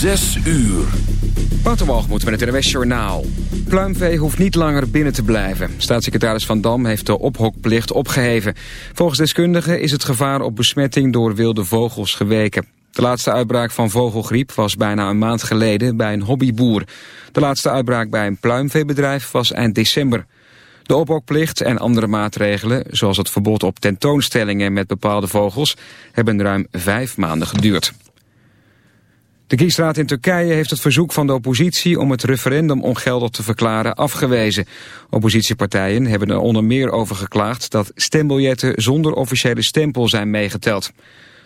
Zes uur. Waterwalgemoed met het NWS Journaal. Pluimvee hoeft niet langer binnen te blijven. Staatssecretaris Van Dam heeft de ophokplicht opgeheven. Volgens deskundigen is het gevaar op besmetting door wilde vogels geweken. De laatste uitbraak van vogelgriep was bijna een maand geleden bij een hobbyboer. De laatste uitbraak bij een pluimveebedrijf was eind december. De ophokplicht en andere maatregelen, zoals het verbod op tentoonstellingen met bepaalde vogels, hebben ruim vijf maanden geduurd. De kiesraad in Turkije heeft het verzoek van de oppositie om het referendum ongeldig te verklaren afgewezen. Oppositiepartijen hebben er onder meer over geklaagd dat stembiljetten zonder officiële stempel zijn meegeteld.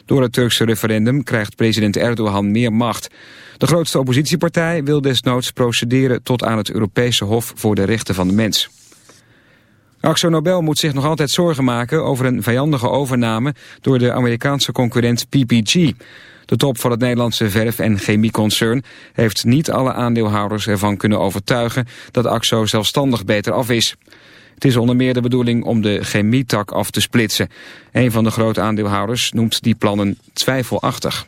Door het Turkse referendum krijgt president Erdogan meer macht. De grootste oppositiepartij wil desnoods procederen tot aan het Europese Hof voor de Rechten van de Mens. Axo Nobel moet zich nog altijd zorgen maken over een vijandige overname door de Amerikaanse concurrent PPG. De top van het Nederlandse verf- en chemieconcern heeft niet alle aandeelhouders ervan kunnen overtuigen dat AXO zelfstandig beter af is. Het is onder meer de bedoeling om de chemietak af te splitsen. Een van de grote aandeelhouders noemt die plannen twijfelachtig.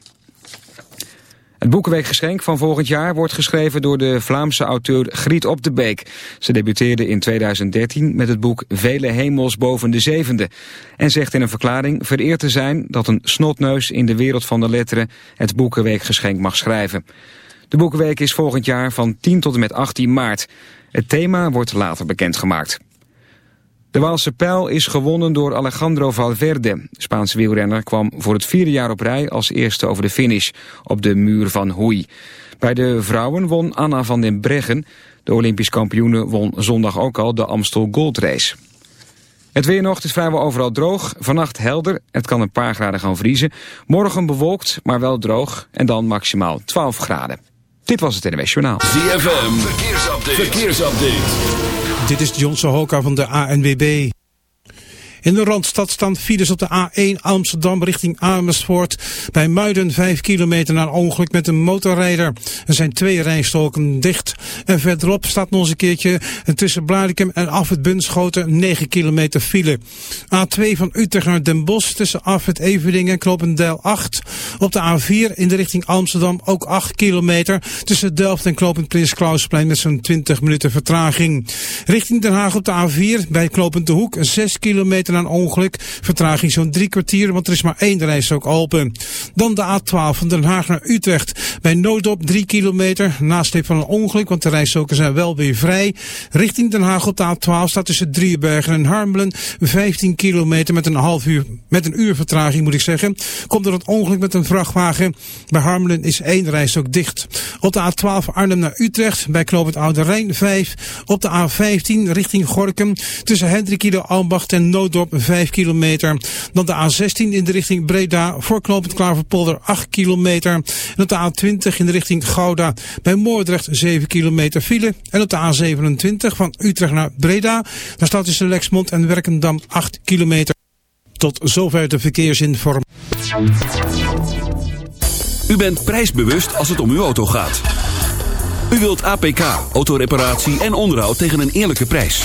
Het Boekenweekgeschenk van volgend jaar wordt geschreven door de Vlaamse auteur Griet Op de Beek. Ze debuteerde in 2013 met het boek Vele hemels boven de zevende. En zegt in een verklaring vereerd te zijn dat een snotneus in de wereld van de letteren het Boekenweekgeschenk mag schrijven. De Boekenweek is volgend jaar van 10 tot en met 18 maart. Het thema wordt later bekendgemaakt. De Waalse pijl is gewonnen door Alejandro Valverde. De Spaanse wielrenner kwam voor het vierde jaar op rij als eerste over de finish op de muur van Hoei. Bij de vrouwen won Anna van den Breggen. De Olympisch kampioene won zondag ook al de Amstel Gold Race. Het weer nog is vrijwel overal droog. Vannacht helder. Het kan een paar graden gaan vriezen. Morgen bewolkt, maar wel droog. En dan maximaal 12 graden. Dit was het NWS Journaal. ZFM, verkeersupdate. verkeersupdate. Dit is John Sohoka van de ANWB. In de Randstad staan files op de A1 Amsterdam richting Amersfoort. Bij Muiden 5 kilometer na ongeluk met een motorrijder. Er zijn twee rijstoken dicht. En verderop staat nog eens een keertje tussen Blarikum en Afhet Bunschoten 9 kilometer file. A2 van Utrecht naar Den Bosch tussen Afet Everdingen en Knopendijl 8. Op de A4 in de richting Amsterdam ook 8 kilometer. Tussen Delft en Knopend Prins Klausplein met zo'n 20 minuten vertraging. Richting Den Haag op de A4 bij Knopend de Hoek 6 kilometer na een ongeluk. Vertraging zo'n drie kwartier, want er is maar één reis ook open. Dan de A12 van Den Haag naar Utrecht. Bij Noodop 3 kilometer, nasleep van een ongeluk, want de rijstroken zijn wel weer vrij. Richting Den Haag op de A12 staat tussen Driebergen en Harmelen 15 kilometer met een half uur, met een uur vertraging moet ik zeggen. Komt er het ongeluk met een vrachtwagen. Bij Harmelen is één reis ook dicht. Op de A12 Arnhem naar Utrecht, bij Knoop het Oude Rijn 5. Op de A15 richting Gorkum, tussen Hendrikido Ambacht en Noodop 5 kilometer. Dan de A16 in de richting Breda voor knooppunt Klaverpolder 8 kilometer. En op de A20 in de richting Gouda bij Moordrecht 7 kilometer file. En op de A27 van Utrecht naar Breda. Daar staat tussen Lexmond en Werkendam 8 kilometer. Tot zover de verkeersinformatie. U bent prijsbewust als het om uw auto gaat. U wilt APK, autoreparatie en onderhoud tegen een eerlijke prijs.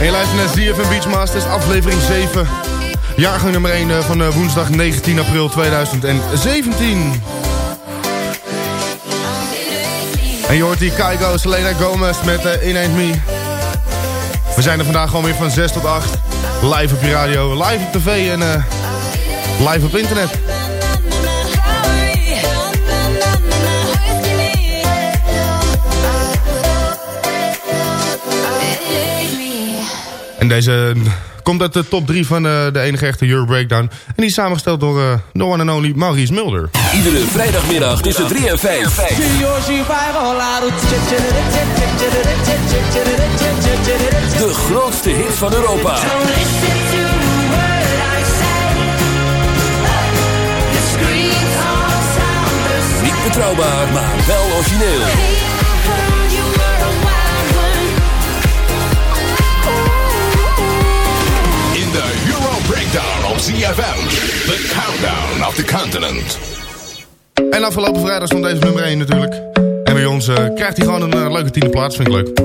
En je luistert naar ZFM Beachmasters, aflevering 7. Jaargang nummer 1 eh, van eh, woensdag 19 april 2017. En je hoort hier Kaigo, Selena Gomez met eh, In Ain't Me. We zijn er vandaag gewoon weer van 6 tot 8. Live op je radio, live op tv en eh, live op internet. Deze komt uit de top 3 van eh, de enige echte Euro Breakdown. En die is samengesteld door uh, the one and only Maurice Mulder. Iedere vrijdagmiddag tussen 3 en 5. De grootste hit van Europa. Niet betrouwbaar, maar wel origineel. Breakdown op ZFM. The countdown of the continent. En afgelopen vrijdag stond deze nummer 1 natuurlijk. En bij ons eh, krijgt hij gewoon een eh, leuke tiende plaats, vind ik leuk.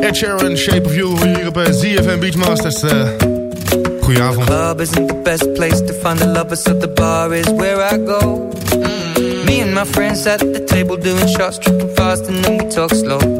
Ed Sheeran, Shape of You, hier op eh, ZFM Beachmasters. Uh, goedenavond. club isn't the best place to find the lovers, so the bar is where I go. Me and my friends at the table doing shots, tripping fast, and then we talk slow.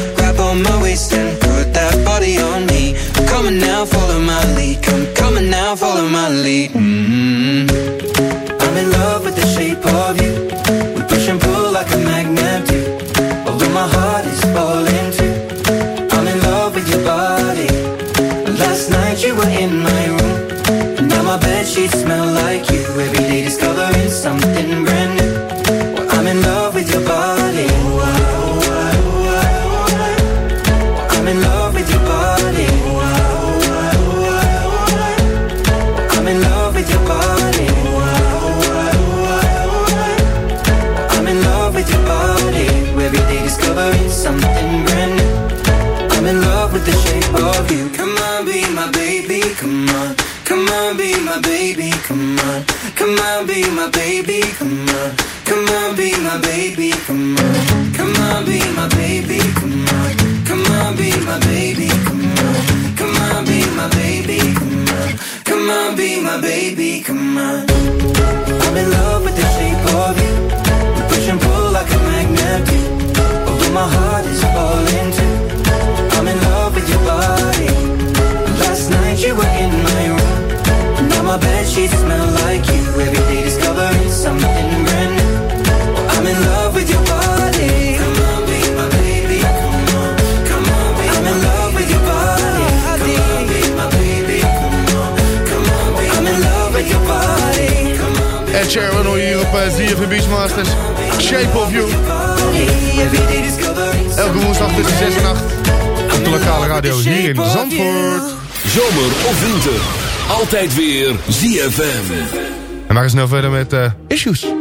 nieuws.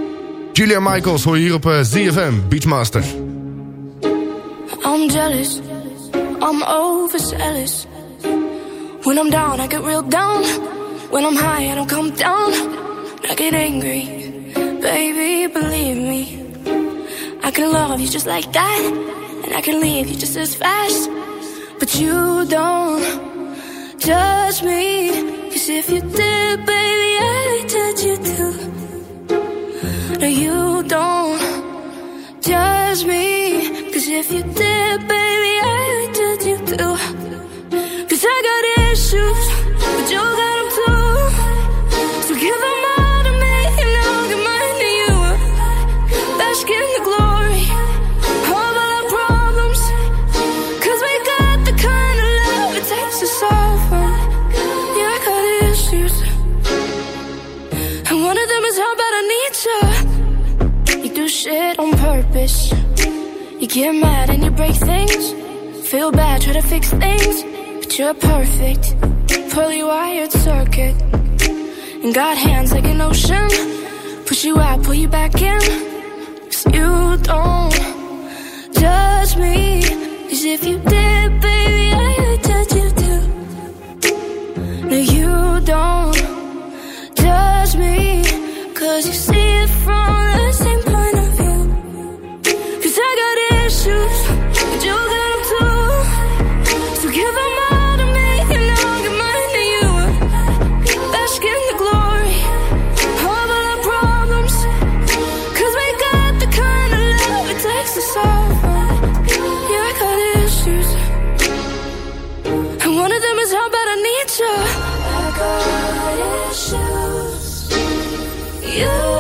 Julia Michaels hoor je hier op eh, uh, ZFM, Beachmaster. I'm jealous, I'm overzealous. When I'm down, I get real down. When I'm high, I don't come down. I get angry, baby, believe me. I can love you just like that. And I can leave you just as fast. But you don't judge me. Cause if you did, baby, I'd judge you too you don't judge me. Cause if you did. get mad and you break things. Feel bad, try to fix things. But you're perfect, poorly wired circuit. And got hands like an ocean. Push you out, pull you back in. Cause you don't judge me. Cause if you did, baby, I would judge you too. No, you don't judge me. Cause you see it from the same you.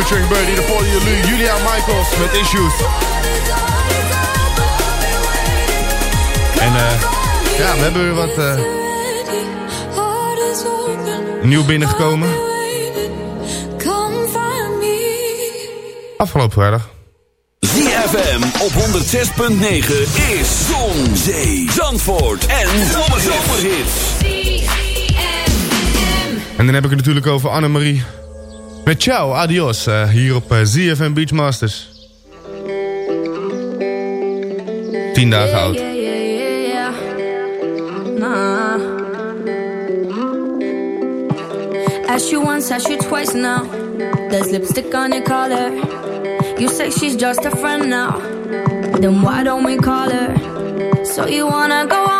featuring Birdie, de voor jullie Julia Michaels met Issues. En uh, ja, we hebben weer wat uh, nieuw binnengekomen. Afgelopen vrijdag. ZFM op 106.9 is Zon, Zee, Zandvoort en Zomerhits. En dan heb ik het natuurlijk over Annemarie Met ciao, adios, eh, hier op ZFM Beachmasters. Tien dagen oud. Yeah, yeah, yeah, nah. Ask you once, ask you twice now. There's lipstick on your collar. You say she's just a friend now. Then why don't we call her? So you wanna go on?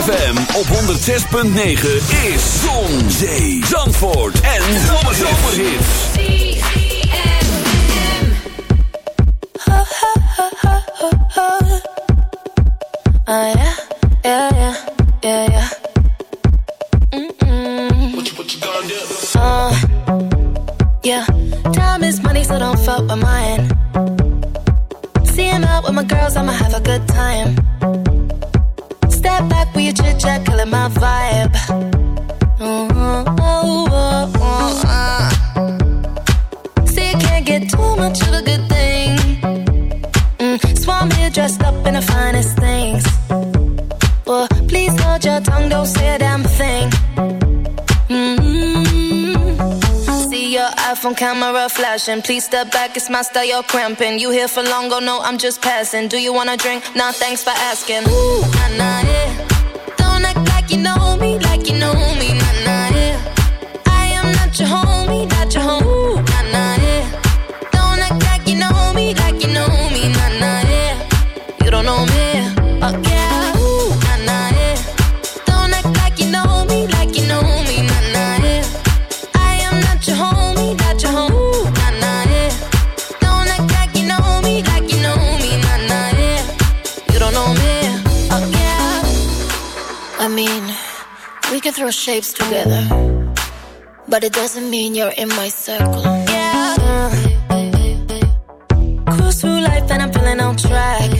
ZFM op 106.9 is Zon, Zee, Zandvoort en Zomerhits. Oh yeah, yeah, yeah, yeah, yeah. Mm-mm. What you, what you gonna do? Uh, yeah, time is money, so don't fuck with mine. See him out with my girls, I'ma have a good time. Killing my vibe. Mm-hmm. Oh, oh, oh, uh. See, you can't get too much of a good thing. Mm, Swam here dressed up in the finest things. Well, please hold your tongue, don't say a damn thing. Mm-hmm. See your iPhone camera flashing. Please step back, it's my style, you're cramping. You here for long, go no, I'm just passing. Do you wanna drink? Nah, thanks for asking. Ooh, nah, nah, yeah. Don't act like you know me, like you know me, nah, nah, we shapes together, but it doesn't mean you're in my circle. Yeah. Cruise through life and I'm feeling on track.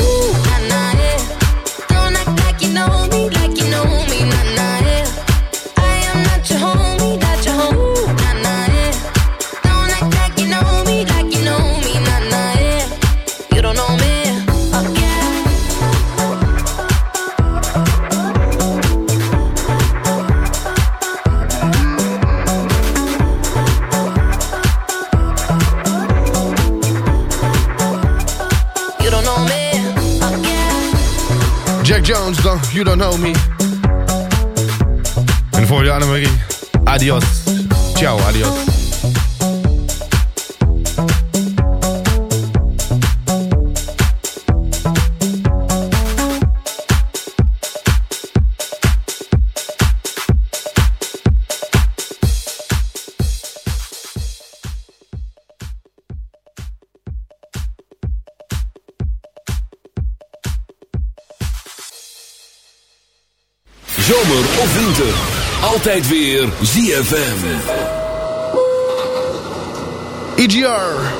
Jones, dan You Don't Know Me. En voor je Annemarie. Adios. Ciao, adios. Of winter, altijd weer ZFM. EGR.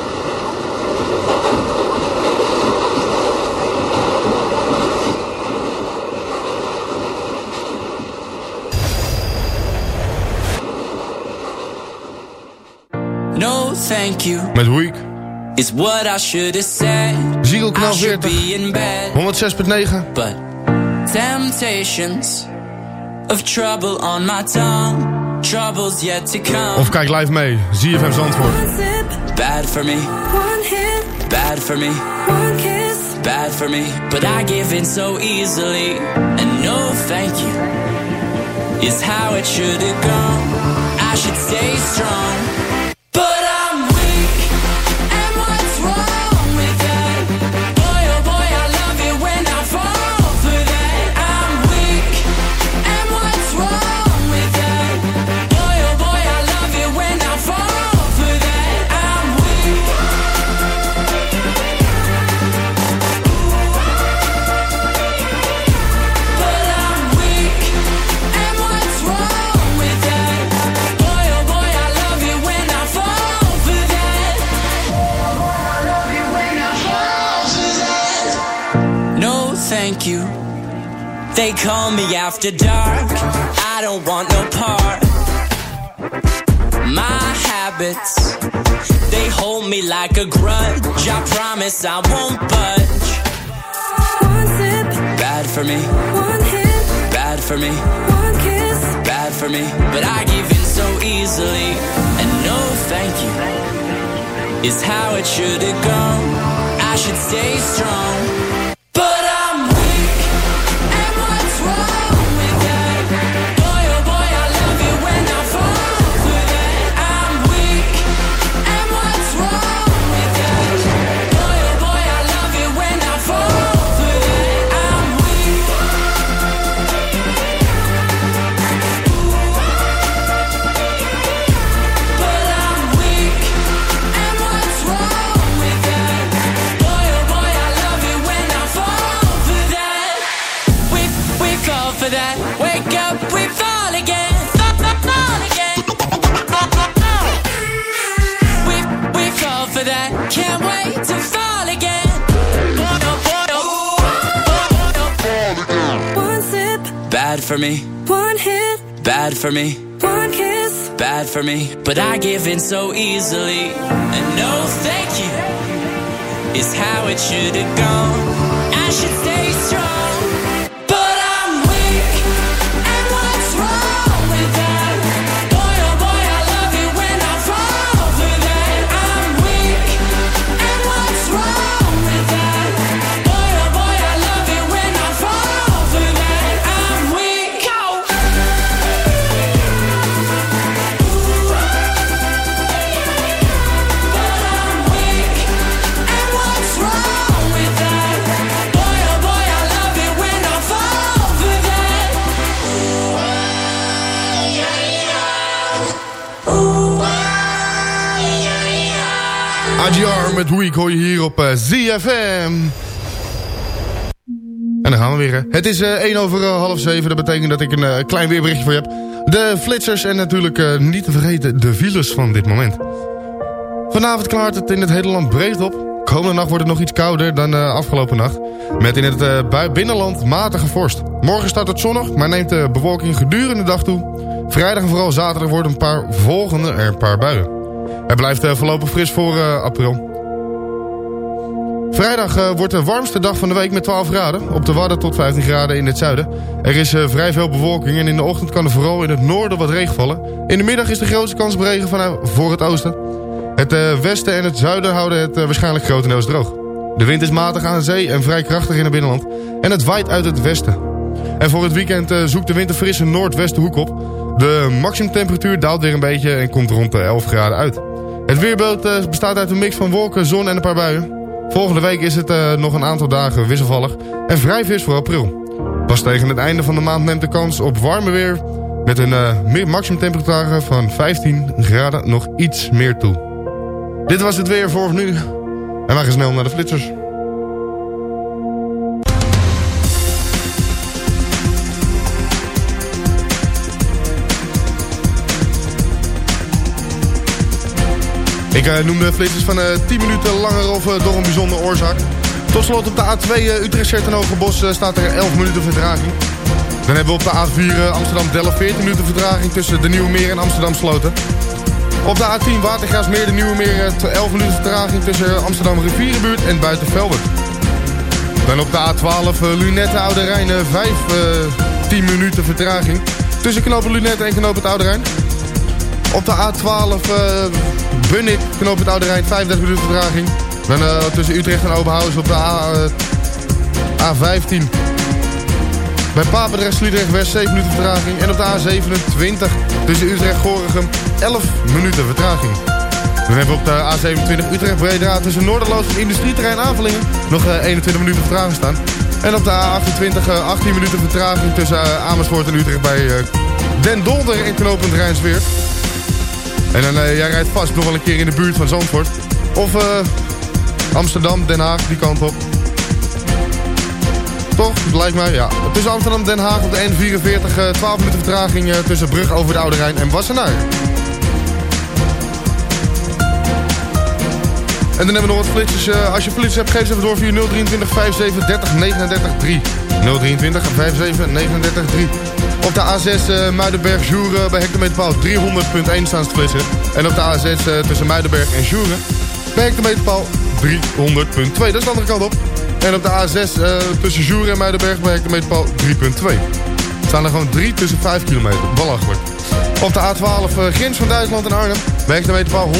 No, thank you. Met Week. It's what I should have said. Ziegel I should 40. be in bed. 106.9. But temptations of trouble on my tongue. Troubles yet to come. Of kijk live mee, ZFM Zandvoort. Bad for me. One hit, Bad for me. one kiss. Bad for me. But I give in so easily. And no thank you is how it should have gone. I should stay strong. Thank you. They call me after dark. I don't want no part. My habits, they hold me like a grudge. I promise I won't budge. One sip, Bad for me, one hit, bad for me, one kiss. bad for me. But I give in so easily. And no thank you is how it should have gone. I should stay strong. Bad for me, one hit, bad for me, one kiss. bad for me. But I give in so easily. And no thank you is how it should have gone. I should stay Week hoor je hier op eh, ZFM. En dan gaan we weer. Het is eh 1 over eh, half 7. Dat betekent dat ik een eh, klein weerberichtje voor je heb. De flitsers en natuurlijk eh, niet te vergeten de files van dit moment. Vanavond klaart het in het hele land breed op. Komende nacht wordt het nog iets kouder dan eh, afgelopen nacht. Met in het eh, binnenland matige vorst. Morgen start het zonnig, maar neemt de bewolking gedurende de dag toe. Vrijdag en vooral zaterdag worden een paar volgende er een paar buien. Het blijft eh, voorlopig fris voor eh, april. Vrijdag eh, wordt de warmste dag van de week met 12 graden. Op de Wadden tot 15 graden in het zuiden. Er is eh, vrij veel bewolking en in de ochtend kan er vooral in het noorden wat regen vallen. In de middag is de grootste kans op regen vanuit voor het oosten. Het eh, westen en het zuiden houden het waarschijnlijk grotendeels droog. De wind is matig aan de zee en vrij krachtig in het binnenland. En het waait uit het westen. En voor het weekend zoekt de wind een frisse noordwestenhoek op. De maximumtemperatuur daalt weer een beetje en komt rond de 11 graden uit. Het weerbeeld bestaat uit een mix van wolken, zon en een paar buien. Volgende week is het eh, nog een aantal dagen wisselvallig en vrij vis voor april. Pas tegen het einde van de maand neemt de kans op warme weer... met een uh, maximumtemperatuur van 15 graden nog iets meer toe. Dit was het weer voor nu. En wij gaan snel naar de flitsers. Ik uh, noem de flitsers van uh, 10 minuten langer of uh, door een bijzondere oorzaak. Tot slot op de A2 uh, Utrecht-Sertenogenbos staat er 11 minuten vertraging. Dan hebben we op de A4 Amsterdam-Delft 14 minuten vertraging tussen de Nieuwe Meer en Amsterdam-Sloten. Op de A10 Watergraafsmeer de Nieuwe Meer 11 minuten vertraging tussen Amsterdam Rivierenbuurt en buiten Velbert. Dan op de A12 uh, Lunette Oude Rijn 5 10 minuten vertraging. tussen knopen Lunette en knopen Oude Rijn. Op de A12 eh Bunnik, knopen het Oude Rijn, 35 minuten vertraging. Dan eh, tussen Utrecht en Oberhausen op de A, eh, A15. Bij Papendrecht, Sliedrecht, West 7 minuten vertraging. En op de A27 tussen Utrecht Gorinchem 11 minuten vertraging. Dan hebben we op de A27 Utrecht Breda tussen Noorderloos en Industrieterrein Avelingen nog eh, 21 minuten vertraging staan. En op de A28 eh, 18 minuten vertraging tussen Amersfoort en Utrecht bij Den Dolder en knooppunt Rijnsweert. En dan, eh, jij rijdt vast nog wel een keer in de buurt van Zandvoort. Of eh, Amsterdam, Den Haag, die kant op. Toch? Lijkt mij, ja. Tussen Amsterdam en Den Haag op de N44 eh, 12 minuten vertraging eh, tussen Brug over de Oude Rijn en Wassenaar. En dan hebben we nog wat flitsers. eh, als je flitsers hebt, geef ze even door via 023 57 30 39 3. 023 57 39 3. Op de A6 eh Muidenberg Joeren bij hectometerpaal 300.1 staan ze te flitsen. En op de A6 eh, tussen Muidenberg en Joeren bij hectometerpaal 300.2. Dat is de andere kant op. En op de A6 eh, tussen Joeren en Muidenberg bij hectometerpaal 3.2. Staan er gewoon 3 tussen 5 kilometer. Belachelijk. Op de A12 eh, grens van Duitsland en Arnhem bij hectometerpaal 146.5.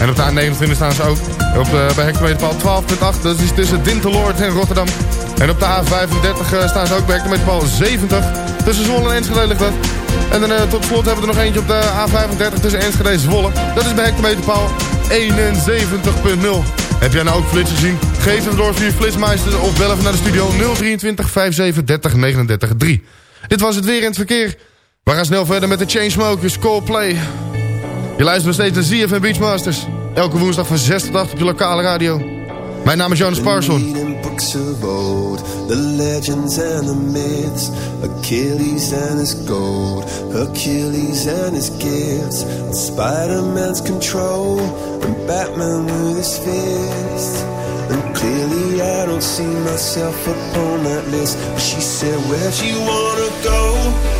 En op de A29 staan ze ook op, bij hectometerpaal 12.8. Dat is tussen Dinteloord en Rotterdam. En op de A35 eh, staan ze ook bij hectometerpaal 70. Tussen Zwolle en Enschede ligt dat. En dan eh, tot slot hebben we er nog eentje op de A35 tussen Enschede en Zwolle. Dat is bij hectometerpaal 71.0. Heb jij nou ook flits gezien? Geef hem door via Flitsmeister of bel even naar de studio 023 57 30 39 3. Dit was het weer in het verkeer. We gaan snel verder met de Chainsmokers Coldplay. Je luistert nog steeds naar ZFM Beachmasters. Elke woensdag van 6 tot 8 op je lokale radio. Mijn naam is Jonas Parson. Reading books of old, the legends and the myths, Achilles and his gold, Hercules and his gifts, Spider-Man's control, and Batman with his fist. And clearly I don't see myself upon that list. But she said, where'd you wanna go?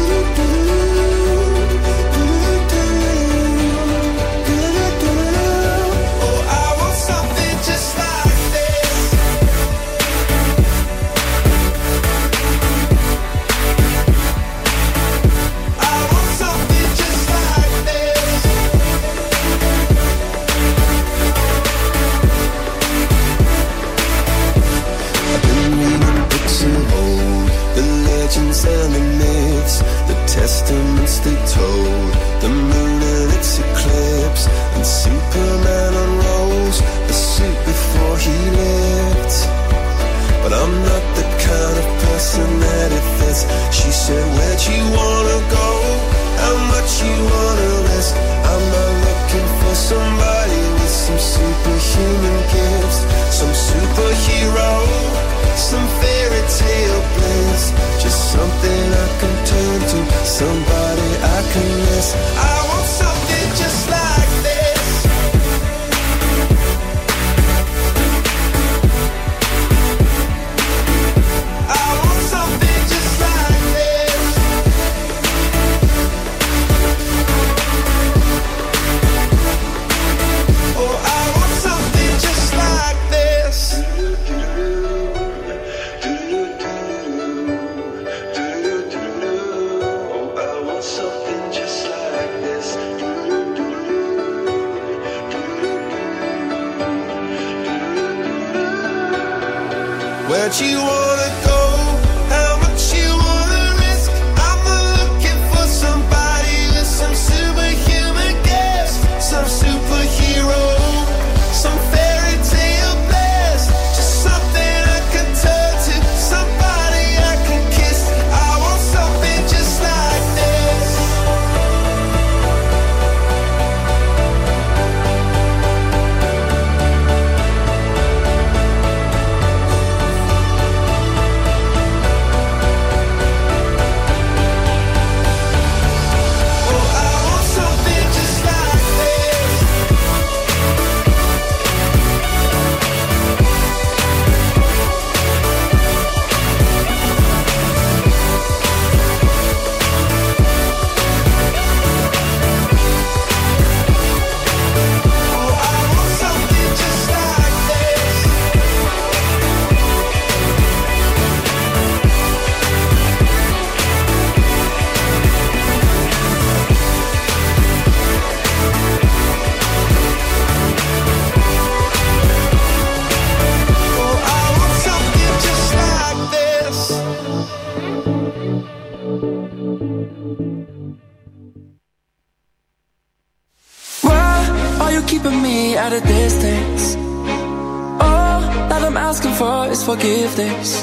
this.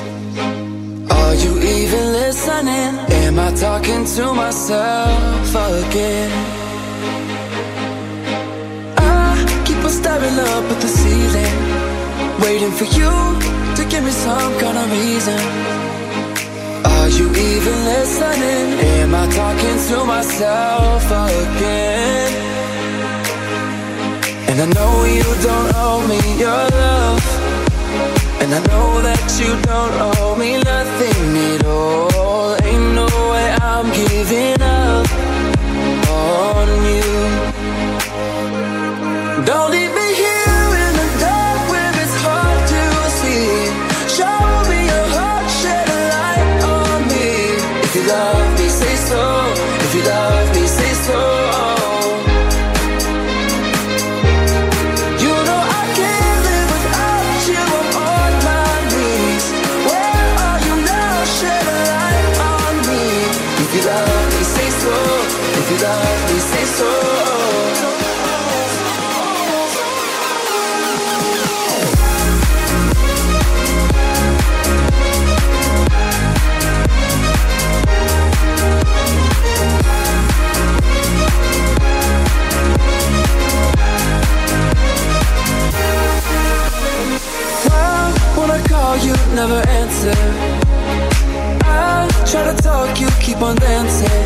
talk, you keep on dancing.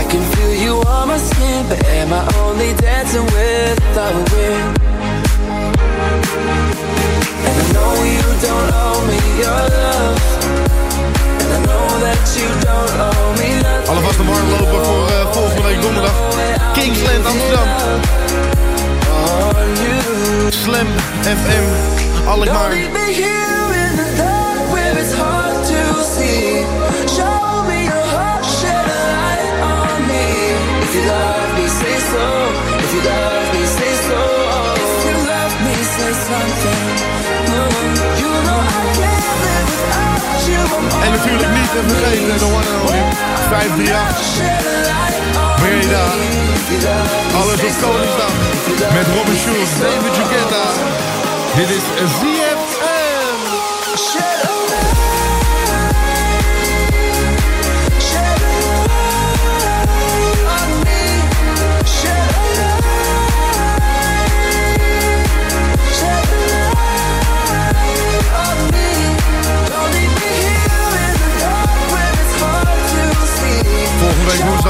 I can feel you on my skin, but am I only dancing with our wind? And I know you don't owe me your love. And I know that you don't owe me nothing. Alvast de warm lopen voor uh, volgende week donderdag. Kingsland Amsterdam. Slam FM Alkmaar. En natuurlijk niet te vergeten, de one and only 538. Breda. Alles op Koningsdag. Met Robin Schulz, David Jugetta. Dit is ZFM.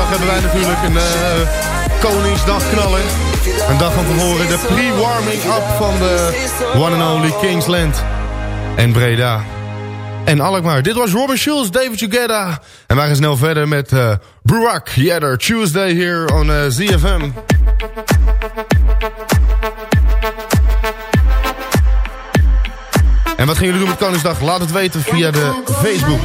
Hebben wij natuurlijk een uh, Koningsdag knallen. Een dag van tevoren de pre-warming up van de one and only Kingsland. En Breda. En Alkmaar. Dit was Robin Schulz, David Jugeda. En wij gaan snel verder met eh, uh, Burak Yedder. Tuesday hier on eh, ZFM. En wat gaan jullie doen met Koningsdag? Laat het weten via de Facebook.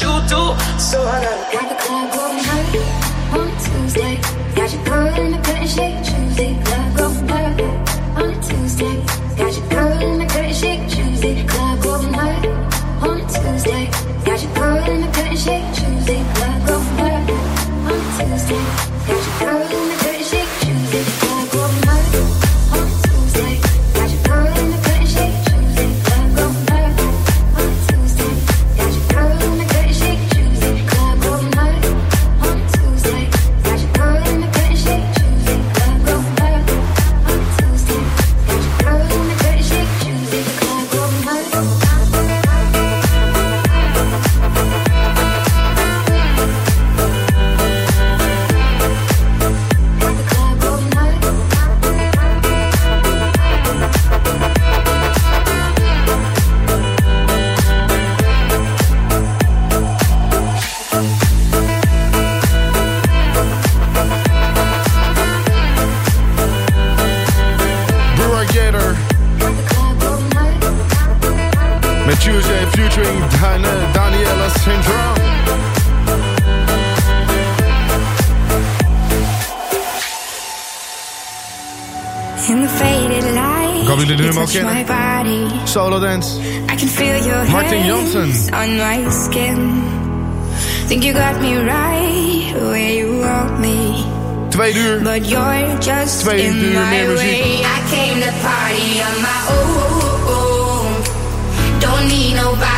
you do. So I gotta. Got the club going high on Tuesday. Got you coming. solo dance. I can feel your Martin Johnson. On my skin. Think you got me right where you want me. Twee uur. But you're just Twee in uur my meer muziek. Way. I came to party on my own. Don't need nobody.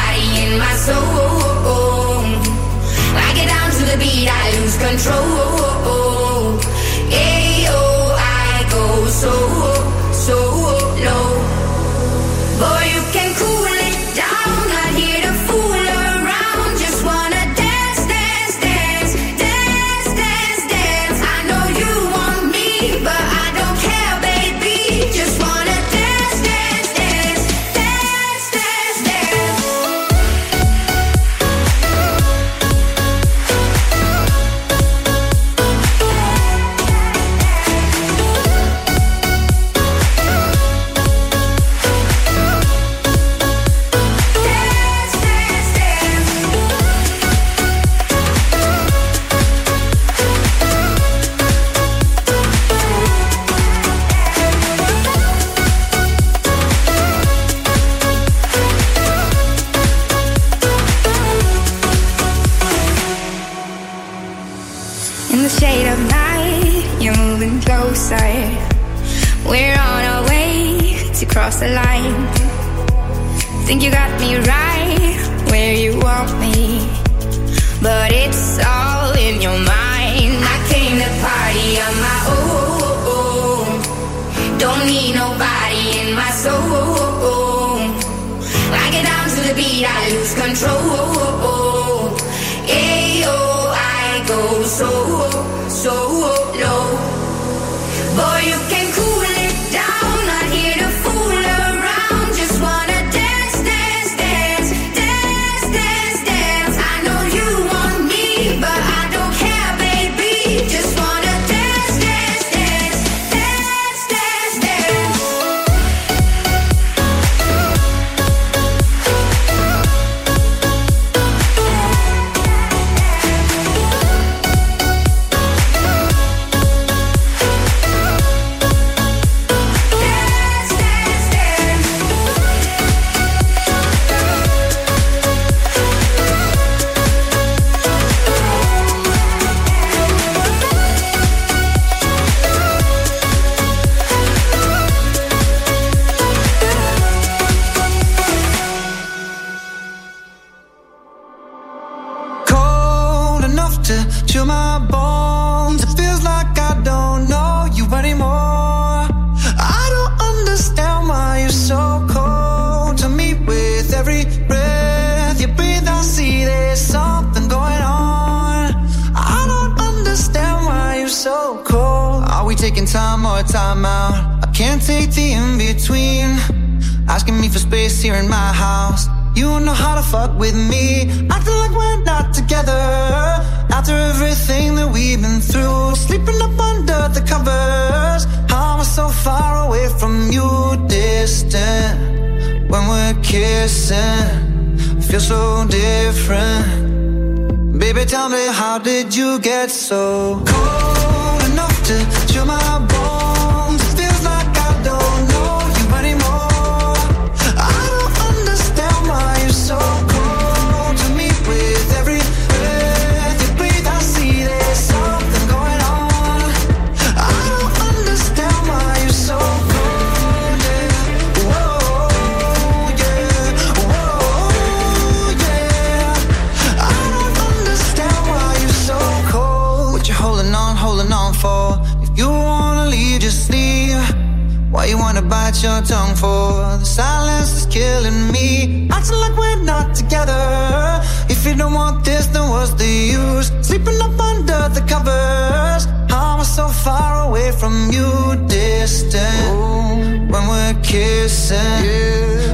Why you wanna bite your tongue for? The silence is killing me. Acting like we're not together. If you don't want this, then what's the use? Sleeping up under the covers. I'm so far away from you, distant. When we're kissing,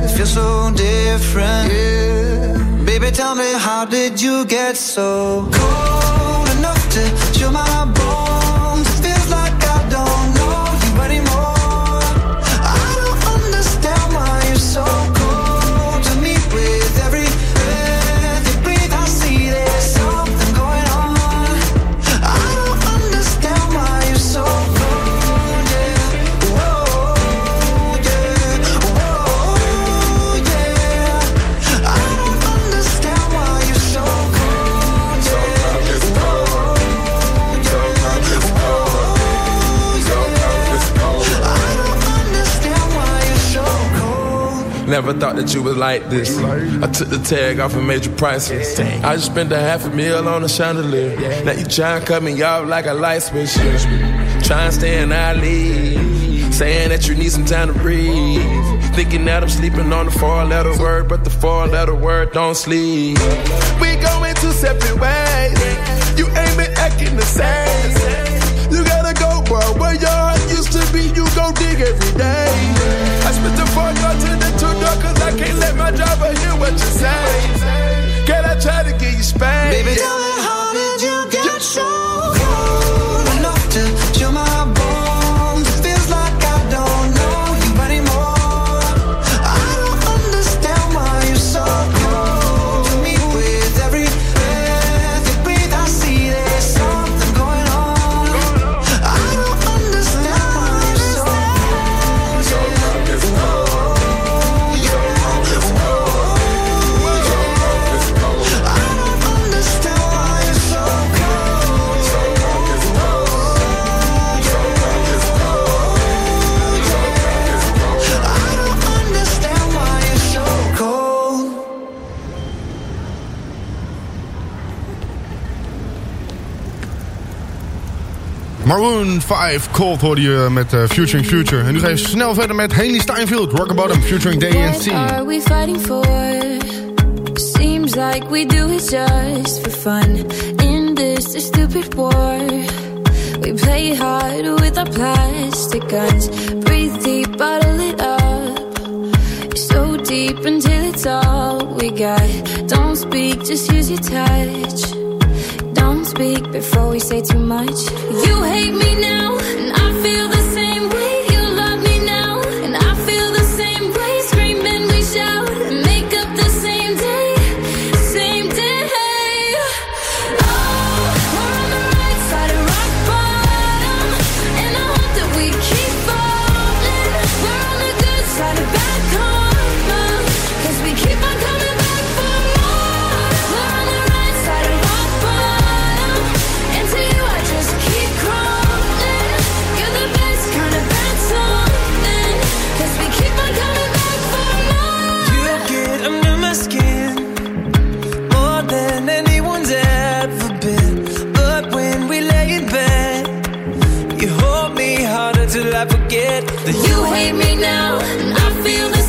it feels so different. Baby, tell me, how did you get so cold enough to chill my bones? Never thought that you was like this. I took the tag off and made you priceless. I just spent a half a meal on a chandelier. Now you try and cut me off like a light switch. Try and stay in our league. Saying that you need some time to breathe. Thinking that I'm sleeping on the four letter word, but the four letter word don't sleep. We going two separate ways. You ain't been acting the same. You gotta go, bro. Where your to you go dig every day. I spit the fuck out to the two door, cause I can't let my driver hear what you say. Can I try to get you spanked? Baby, tell me how did you get so Maroon 5 Cold hoorde je met eh, Futuring Future. En nu ga je snel verder met Haley Steinfeld, Rock Bottom, Futuring DNC. What are we fighting for? Seems like we do it just for fun. In this stupid war, we play hard with our plastic guns. Breathe deep, bottle it up. So deep until it's all we got. Don't speak, just use your touch. Speak before we say too much. You hate me now, forget that You hate me now, and I feel the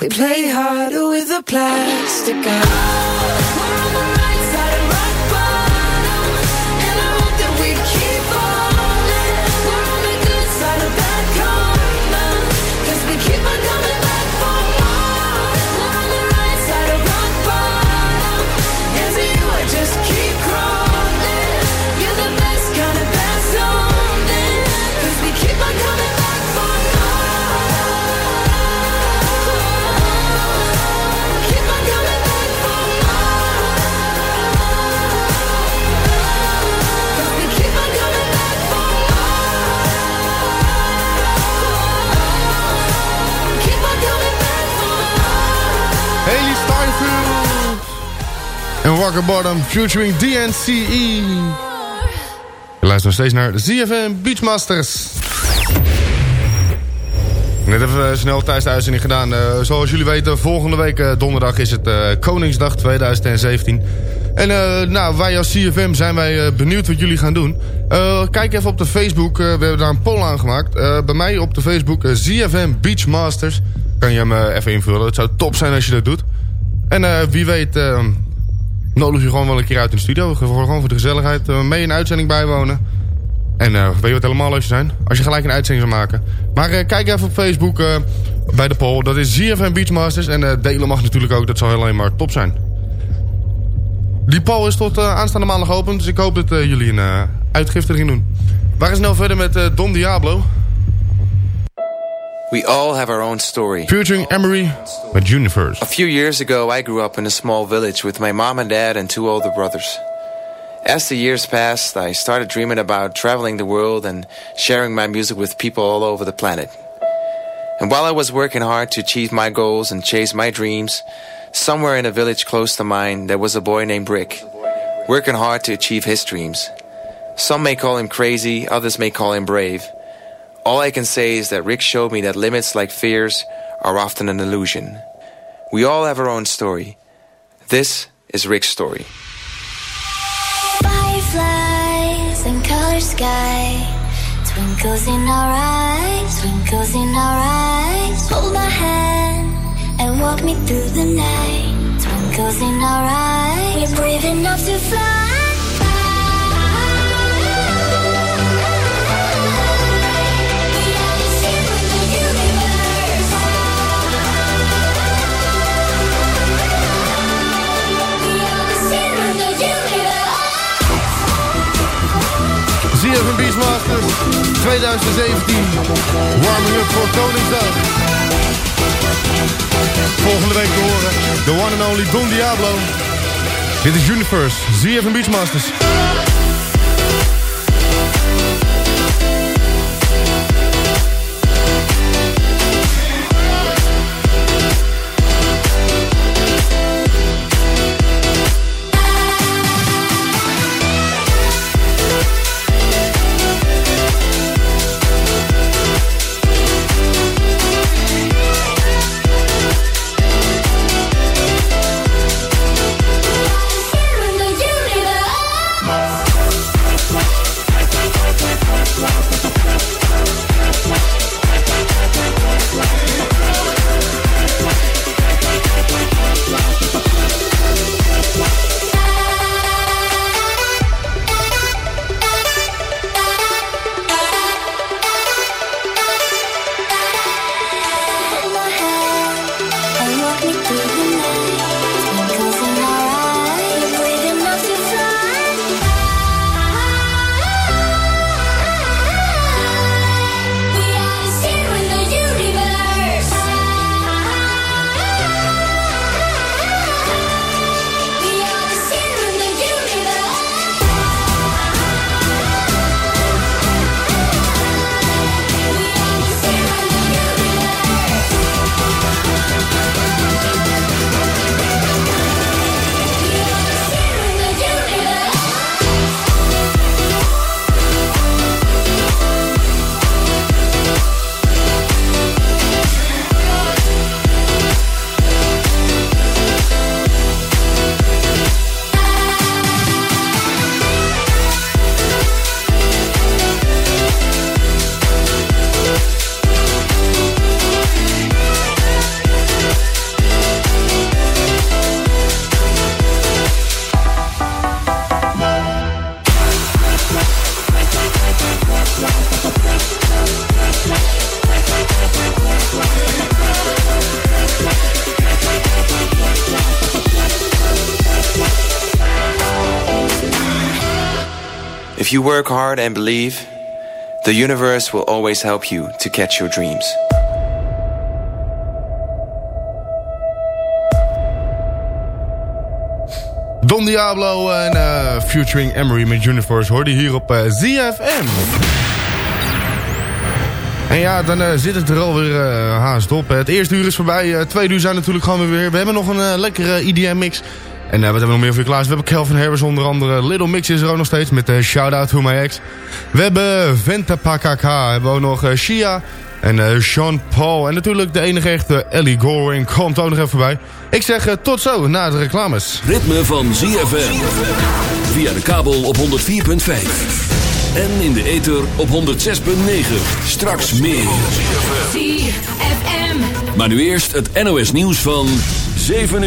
we play harder with a plastic gun. Walker Bottom featuring DNCE. Je luistert nog steeds naar ZFM Beachmasters. Net even eh, snel de uitzending gedaan. Eh, zoals jullie weten, volgende week eh, donderdag is het Koningsdag 2017. En nou, wij als CFM zijn wij benieuwd wat jullie gaan doen. Kijk even op de Facebook. we hebben daar een poll aan gemaakt. Bij mij op de Facebook ZFM Beachmasters. Kan je hem even invullen. Het zou top zijn als je dat doet. En wie weet nodig je gewoon wel een keer uit in de studio. Gewoon voor de gezelligheid. eh, mee een uitzending bijwonen. En eh, weet je wat helemaal leuk zijn? Als je gelijk een uitzending zou maken. Maar eh, kijk even op Facebook bij de poll. Dat is ZFM Beachmasters. En delen mag natuurlijk ook. Dat zou alleen maar top zijn. Die poll is tot aanstaande maandag open. Dus ik hoop dat jullie een uitgifte erin doen. We gaan snel verder met Don Diablo. We all have our own story. Featuring Emery met Universe. A few years ago, I grew up in a small village with my mom and dad and two older brothers. As the years passed, I started dreaming about traveling the world and sharing my music with people all over the planet. And while I was working hard to achieve my goals and chase my dreams, somewhere in a village close to mine, there was a boy named Rick, working hard to achieve his dreams. Some may call him crazy, others may call him brave. All I can say is that Rick showed me that limits like fears are often an illusion. We all have our own story. This is Rick's story. Fireflies and color sky Twinkles in our eyes, twinkles in our eyes Hold my hand and walk me through the night Twinkles in our eyes We're brave enough to fly 2017. Warming up voor Koningsdag. Volgende week te horen. The one and only Don Diablo. Dit is Universe. ZFM Beachmasters. If you work hard and believe, the universe will always help you to catch your dreams. Don Diablo en eh, featuring Emery met Universe hoorde je hier op eh, ZFM. En ja, dan eh, zit het er alweer haast op. Het eerste uur is voorbij. tweede uur zijn natuurlijk gewoon weer. We hebben nog een lekkere EDM mix. En eh, wat hebben we nog meer voor je klaar? We hebben Calvin Harris onder andere. Little Mix is er ook nog steeds met de Shout Out To My Ex. We hebben Venta PKK. Hebben we ook nog eh, Shia. En eh, Sean Paul. En natuurlijk de enige echte Ellie Goring komt ook nog even voorbij. Ik zeg eh, tot zo na de reclames. Ritme van ZFM. Via de kabel op 104.5. En in de ether op 106.9. Straks meer. ZFM. Maar nu eerst het NOS nieuws van 7 uur.